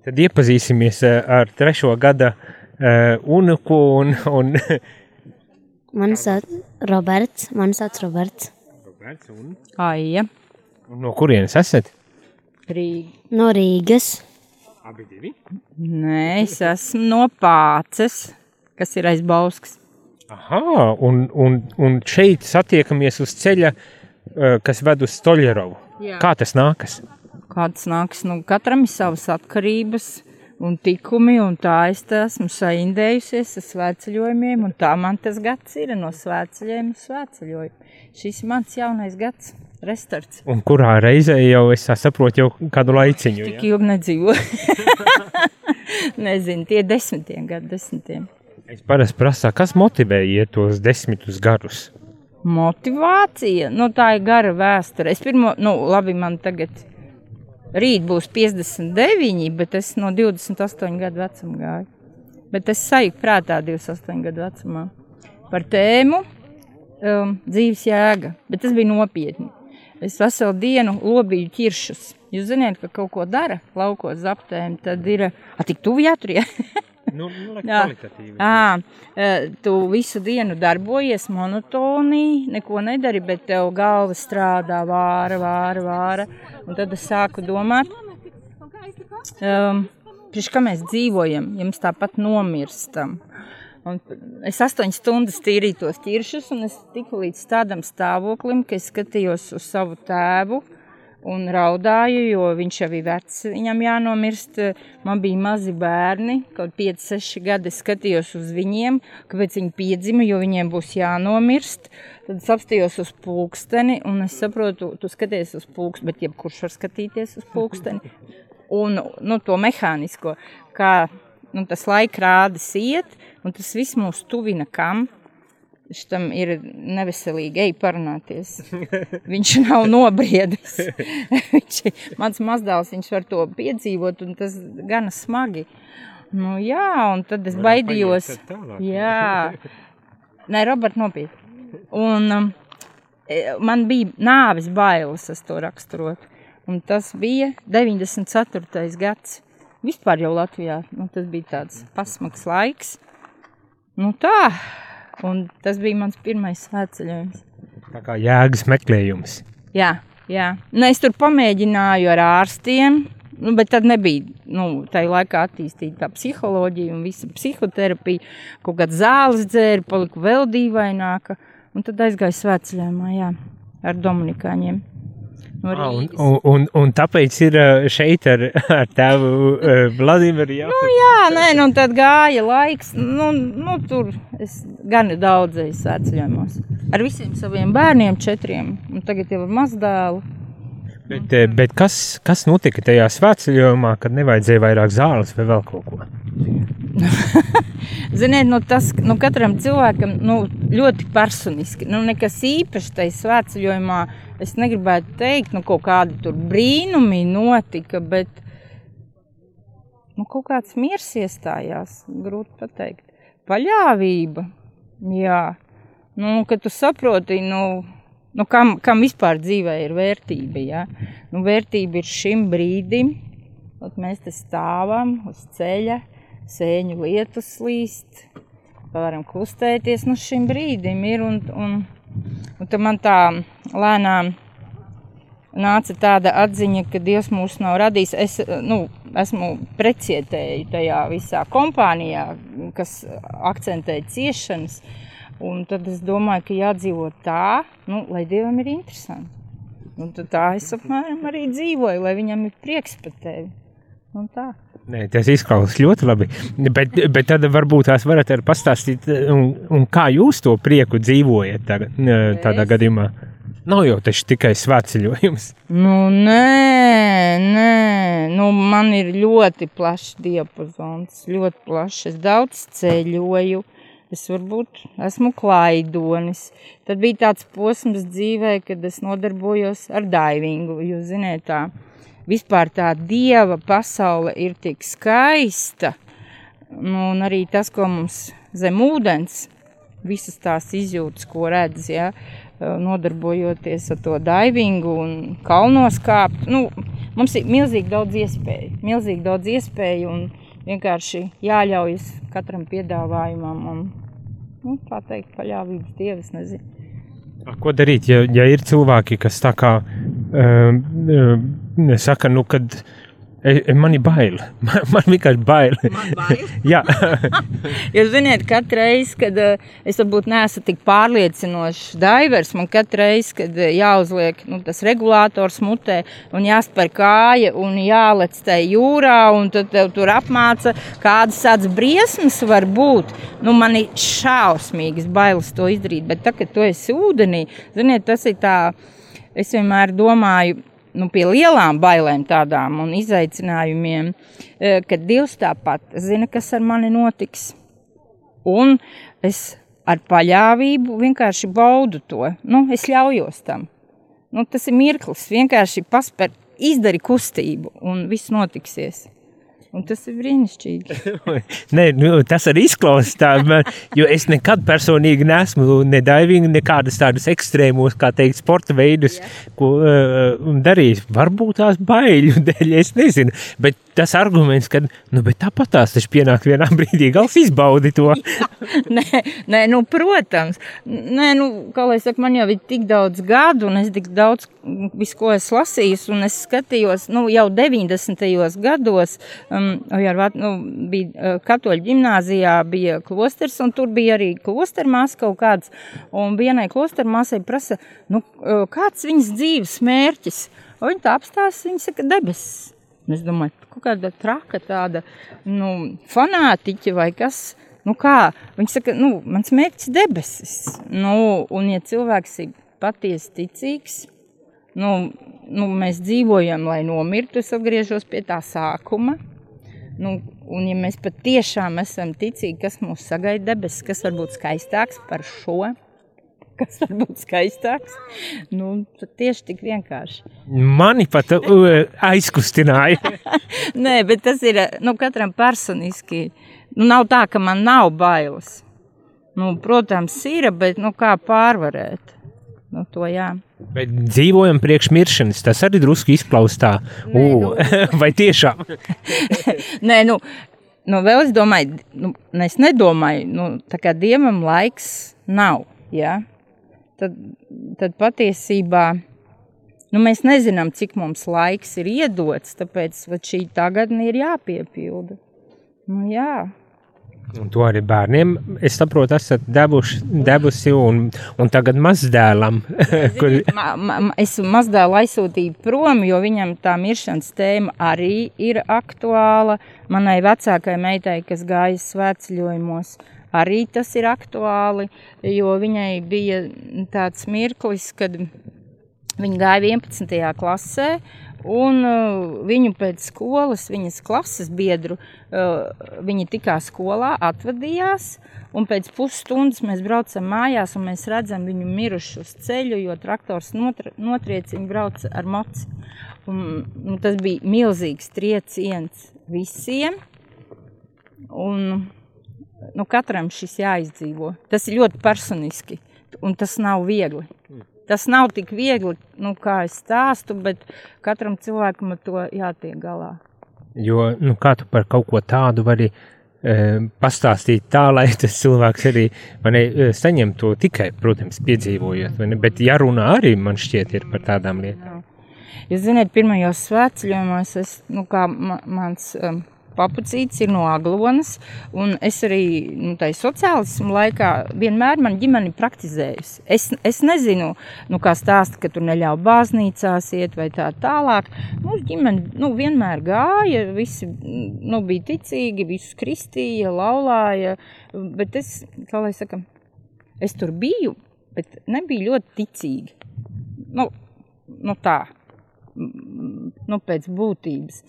Tad iepazīsimies eh, ar trešo gada uh, unuku un, un Mani sauc Roberts. Mani sauc Roberts. un, Aija, un no kurienes esat? Rīga. No Rīgas. Abi divi. Nē, es esmu no Pāces, kas ir aiz Bauskas. Aha, un, un, un šeit satiekamies uz ceļa, uh, kas ved uz Stoļerovu. Jā. Kā tas nākas? Kāds nāks, nu, katram ir savas atkarības un tikumi, un tā es esmu saindējusies ar svētceļojumiem, un tā man tas gads ir no svētceļiem uz svētceļojumu. Šis ir mans jaunais gads, restarts. Un kurā reizē jau es saprotu, jau kādu laiciņu. Tik Ja? ilgi nedzīvo. Nezinu, tie desmitiem gadu desmitiem. Es parasti prasu, kas motivē iet tos desmitus garus. Motivācija, nu tā ir gara vēsture. Es pirmo, nu labi, man tagad rīt būs 59, bet es no 28 gadu vecuma gāju. Bet es sajūtu prātā 28 gadu vecumā par tēmu um, dzīves jēga, bet tas bija nopietni. Es veselu dienu lobīju ķiršus. Jūs zināt, ka kaut ko dara laukos aptēm, tad ir, a, tik tuvi jātur, ja? Nu, nu, Jā. À, tu visu dienu darbojies monotoni, neko nedari, bet tev galva strādā vāra, vāra, vāra. Un tad es sāku domāt, um, priekš kā mēs dzīvojam, ja mēs tāpat nomirstam. Un es astoņas stundas tīrīju tos ķiršus, un es tiku līdz tādam stāvoklim, ka es skatījos uz savu tēvu un raudāju, jo viņš jau ir vecs, viņam jānomirst. Man bija mazi bērni, kaut 5, 6 gadi. Skatījos uz viņiem, kāpēc viņi piedzima, jo viņiem būs jānomirst. Tad es apstājos uz pulksteni, un es saprotu, tu skaties uz pulksteni, bet jebkurš var skatīties uz pulksteni. Un nu, to mehānisko, kā nu, tas laika rādis iet, un tas viss mūs tuvina kam. Šitam ir neveselīgi, ej, parunāties. Viņš nav nobriedis. viņš mans mazdēls, viņš var to piedzīvot, un tas gana smagi. Nu, jā, un tad es baidījos. tad tālāk. Jā, nē, Robert, nopietni. Un um, e, man bija nāves bailes, es to raksturot. Un tas bija 94. gads. Vispār jau Latvijā nu, tas bija tāds pasmags laiks. Nu tā, un tas bija mans pirmais svētceļojums. Tā kā jēgas meklējums. Jā, jā. Nu, es tur pamēģināju ar ārstiem, nu, bet tad nebija nu, tajā laikā attīstīta tā psiholoģija un visa psihoterapija. Kaut kāda zāles dzēra, palika vēl dīvaināka. Un tad aizgāju svētceļojumā, jā, ar Dominikāņiem. No Ah, un, un, un, un tāpēc ir uh, šeit ar, ar tēvu uh, Vladimiru jau. Nu, jā, nē, nu tad gāja laiks. Nu, nu, tur es gan daudz eju svētceļojumos. Ar visiem saviem bērniem, četriem. Un tagad jau ar mazdēlu. Bet, eh, bet kas, kas notika tajā svētceļojumā, kad nevajadzēja vairāk zāles vai vēl kaut ko? Ziniet, nu, tas nu, katram cilvēkam nu, ļoti personiski. Nu, nekas īpašs tajā svētceļojumā. Es negribētu teikt, nu, kaut kādi brīnumi notika, bet nu, kaut kāds miers iestājās. Grūti pateikt. Paļāvība. Jā, nu, kad tu saproti, nu, nu, kam, kam vispār dzīvē ir vērtība. Ja? Nu, vērtība ir šim brīdim, kad mēs te stāvam uz ceļa sēņu lietus slīst, varam kustēties. Nu, šim brīdim ir un, un, un tad man tā lēnām nāca tāda atziņa, ka Dievs mūs nav radījis. Es nu, esmu precietēji tajā visā kompānijā, kas akcentē ciešanas. Un tad es domāju, ka jādzīvo tā, nu, lai Dievam ir interesanti. Un tā es apmēram arī dzīvoju, lai viņam ir prieks par tevi. Un tā. Nē, tas izklausās ļoti labi. Bet, bet tad varbūt tās varat arī pastāstīt, un, un kā jūs to prieku dzīvojat tagad, tādā Es? gadījumā. Nav jau taču tikai svētceļojums. Nu, nē, nē, nu, man ir ļoti plašs diapazons, ļoti plašs. Es daudz ceļoju, es varbūt esmu klaidonis. Tad bija tāds posms dzīvē, kad es nodarbojos ar daivingu. Jūs zināt, tā vispār tā dieva pasaule ir tik skaista. Nu, un arī tas, ko mums zem ūdens, visas tās izjūtas, ko redz, ja, nodarbojoties ar to daivingu un kalnos kāpt. Nu, mums ir milzīgi daudz iespēju, milzīgi daudz iespēju un vienkārši jāļaujas katram piedāvājumam un, nu, tā teikt, paļāvības dievs, nezinu. Ko darīt, ja, ja ir cilvēki, kas tā kā um, saka, nu, kad man ir bail. Man, man vienkārši bail. Man bail? Jā, Jūs zināt, katru reizi, kad uh, es varbūt neesmu tik pārliecinošs divers, man katru reizi, kad jāuzliek nu, tas regulators mutē un jāspēr kāja un jālec tajā jūrā, un tad tev tur apmāca, kādas tādas briesmas var būt. Nu, man ir šausmīgas bailes to izdarīt, bet tā, kad tu esi ūdenī, ziniet, tas ir tā, es vienmēr domāju, nu, pie lielām bailēm tādām un izaicinājumiem, eh, kad Dievs tāpat zina, kas ar mani notiks. Un es ar paļāvību vienkārši baudu to. Nu, es ļaujos tam. Nu, tas ir mirklis, vienkārši paspēr, izdari kustību un viss notiksies. Un tas ir brīnišķīgi. Nē, nu, tas arī izklausās tā, man, jo es nekad personīgi neesmu ne diving, nekādas tādas ekstrēmos, kā teikt, sporta veidus, ko uh, darījis. Varbūt tās baiļu dēļ, es nezinu, bet tas arguments, ka, nu, bet tāpat tās taču pienāk vienā brīdī, gals izbaudi to. nē, nē, nu, protams. Nē, nu, kā lai saka, man jau ir tik daudz gadu, un es tik daudz visu, ko es lasīju, un es skatījos, nu, jau 90. gados, um, jā, nu, bija katoļu ģimnāzijā, bija klosters, un tur bija arī klostermās kaut kāds, un vienai klostermāsai prasa, nu, kāds viņas dzīves mērķis? Un viņa tā apstāsta, viņa saka, debesis. Es domāju, kaut kāda traka, tāda nu, fanātiķa vai kas. Nu kā? Viņa saka, nu, mans mērķis debesis. Nu, un, ja cilvēks ir patiesi ticīgs, nu, nu, mēs dzīvojam, lai nomirtu. Es atgriežos pie tā sākuma. Nu, un, ja mēs patiešām esam ticīgi, kas mūs sagaida debesis, kas var būt skaistāks par šo, kas var būt skaistāks, nu, tieši tik vienkārši. Mani pat uh, aizkustināja. Nē, bet tas ir nu, katram personiski. Nu, nav tā, ka man nav bailes. Nu, protams, ir, bet nu, kā pārvarēt? Nu, to jā. Bet dzīvojam priekš miršanas, tas arī drusku izklausās tā. Nē, nu. vai tiešām? Nē, nu, nu, vēl es domāju, nu, es nedomāju, nu, tā kā dievam laiks nav. Ja? Tad, tad patiesībā nu, mēs nezinām, cik mums laiks ir iedots, tāpēc šī tagadne ir jāpiepilda. Nu, jā. Un to arī bērniem, es saprotu, esat devuši, devusi un, un tagad mazdēlam. kur, Ma, ma, es mazdēlu aizsūtīju prom, jo viņam tā miršanas tēma arī ir aktuāla. Manai vecākajai meitai, kas gāja svētceļojumos, arī tas ir aktuāli, jo viņai bija tāds mirklis, kad viņa gāja 11. klasē. Un uh, viņu pēc skolas, viņas klases biedru, uh, viņa tikā skolā atvadījās. Un pēc pusstundas mēs braucam mājās, un mēs redzam viņu mirušu uz ceļu, jo traktors notr notriec viņu brauc ar moci. Un, un tas bija milzīgs trieciens visiem. Un, nu, katram šis jāizdzīvo. Tas ir ļoti personiski, un tas nav viegli. Tas nav tik viegli, nu, kā es stāstu, bet katram cilvēkam ar to jātiek galā. jo, nu, kā tu par kaut ko tādu vari e, pastāstīt tā, lai tas cilvēks arī ne, e, saņem to tikai, protams, piedzīvojot, vai ne? Bet jārunā arī, man šķiet, ir par tādām lietām. Jūs zināt, pirmajos svētceļojumos es, nu, kā ma mans um, papucīts ir no Aglonas, un es arī, nu, tai sociālismu laikā vienmēr man ģimeni praktizējusi. Es, es nezinu, nu, kā stāsta, ka tur neļauj baznīcās iet vai tā tālāk. Mūsu ģimene, nu, vienmēr gāja, visi, nu, bija ticīgi, visus kristīja, laulāja, bet es, kā lai saka, es tur biju, bet nebija ļoti ticīgi. Nu, nu tā nu, pēc būtības.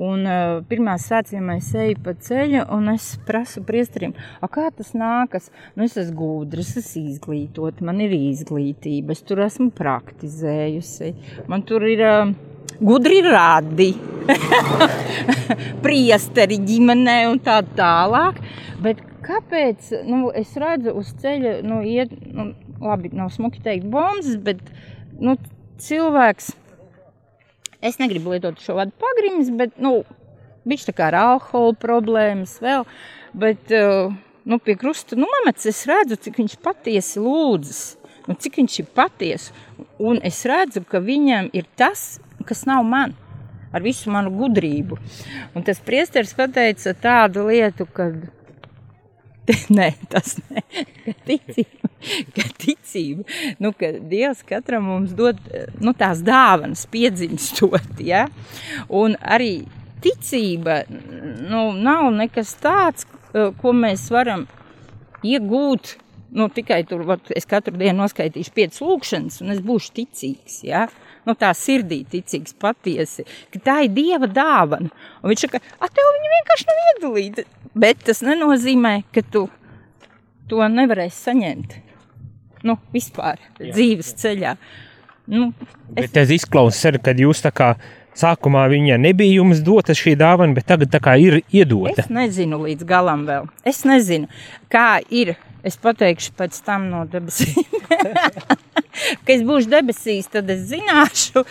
Un uh, pirmā svētdienā es eju pa ceļu, un es prasu priesterim, kā tas nākas. Nu, es esmu gudrs, es esmu izglītot, man ir izglītība, es tur esmu praktizējusi. Man tur ir uh, gudri radi, priesteri ģimenē un tā tālāk. Bet kāpēc? Nu, es redzu uz ceļa, nu, iet, nu, labi, nav smuki teikt bombas, bet nu, cilvēks es negribu lietot šo vārdu pagrims, bet, nu, viņš tā kā ar alkohola problēmas vēl, bet, uh, nu, pie krusta nomets es redzu, cik viņš patiesi lūdzas, nu, cik viņš ir patiesi, un es redzu, ka viņam ir tas, kas nav man, ar visu manu gudrību. Un tas priesteris pateica tādu lietu, ka Nē, tas nē, ka ticība, ka ticība, nu, ka Dievs katram mums dod nu, tās dāvanas, piedzimstot, ja? un arī ticība nu, nav nekas tāds, ko mēs varam iegūt, nu, tikai tur, vat, es katru dienu noskaitīšu piecas lūkšanas, un es būšu ticīgs, ja? nu, tā sirdī ticīgs patiesi, ka tā ir Dieva dāvana. Un viņš saka, a tev viņa vienkārši nav iedalīta, bet tas nenozīmē, ka tu to nevarēsi saņemt. Nu, vispār Jā. dzīves ceļā. Nu, es... Bet tas izklausās, ka jūs tā kā sākumā viņa nebija jums dota šī dāvana, bet tagad tā kā ir iedota. Es nezinu līdz galam vēl. Es nezinu, kā ir. Es pateikšu pēc tam no debesīm. ka es būšu debesīs, tad es zināšu.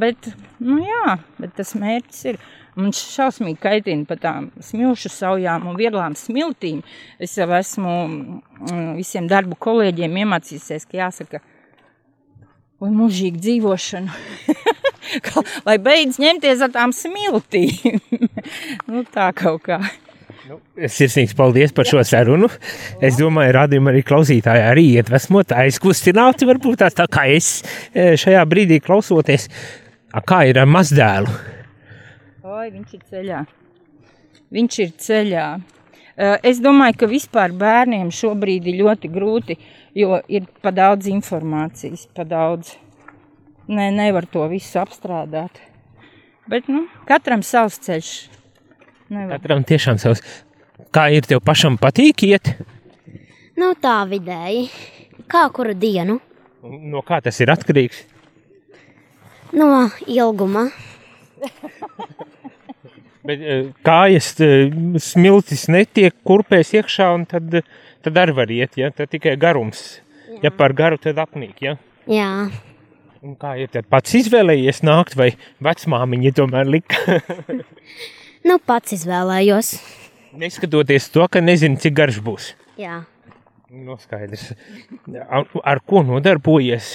Bet, nu jā, bet tas mērķis ir. Man šausmīgi kaitina par tām smilšu saujām un vieglām smiltīm. Es jau esmu mm, visiem darbu kolēģiem iemācījusies, ka jāsaka, un mūžīgi dzīvošanu. Lai beidz ņemties ar tām smiltīm. nu, tā kaut kā. Nu, sirsnīgs paldies par šo sarunu. Es domāju, radījumā arī klausītāji arī iedvesmot, aizkustināti varbūt tās tā kā es e, šajā brīdī klausoties. A, kā ir ar mazdēlu? Oi, viņš ir ceļā. Viņš ir ceļā. E, es domāju, ka vispār bērniem šobrīd ir ļoti grūti, jo ir pa daudz informācijas, pa daudz. Ne, nevar to visu apstrādāt. Bet, nu, katram savs ceļš. Nevar. Katram tiešām savs. Kā ir tev pašam patīk iet? Nu, tā vidēji. Kā kuru dienu? No kā tas ir atkarīgs? No ilguma. Bet eh, kājas eh, smiltis netiek kurpēs iekšā, un tad, tad arī var iet, ja? Tad tikai garums. Jā. Ja par garu, tad apnīk, ja? Jā. Un kā ir tad pats izvēlējies nākt, vai vecmāmiņa tomēr lika? Nu, pats izvēlējos. Neskatoties to, ka nezinu, cik garš būs. Jā. No nu, skaidrs. Ar, ar ko nodarbojies?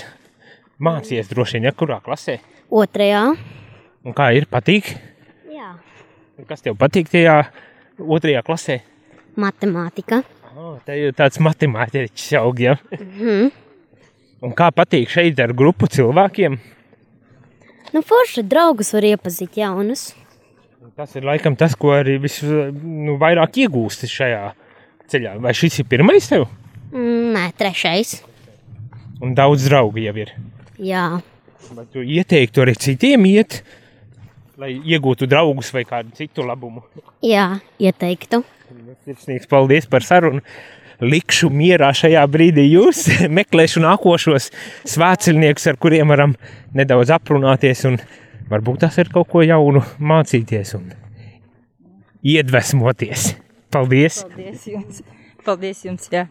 Mācījies droši vien, ja kurā klasē? Otrajā. Un kā ir? Patīk? Jā. Un kas tev patīk tajā otrajā klasē? Matemātika. Oh, tā ir tāds matemātiķis aug, ja? Mm -hmm. Un kā patīk šeit ar grupu cilvēkiem? Nu, forši draugus var iepazīt jaunus. Tas ir laikam tas, ko arī visvairāk nu, iegūst šajā ceļā. Vai šis ir pirmais tev? Nē, trešais. Un daudz draugu jau ir. Jā. Vai tu ieteiktu arī citiem iet, lai iegūtu draugus vai kādu citu labumu? Jā, ieteiktu. Sirsnīgs paldies par sarunu. Likšu mierā šajā brīdī jūs meklēšu nākošos svētceļniekus, ar kuriem varam nedaudz aprunāties un varbūt tas ir kaut ko jaunu mācīties un iedvesmoties. Paldies! Paldies jums! Paldies jums jā.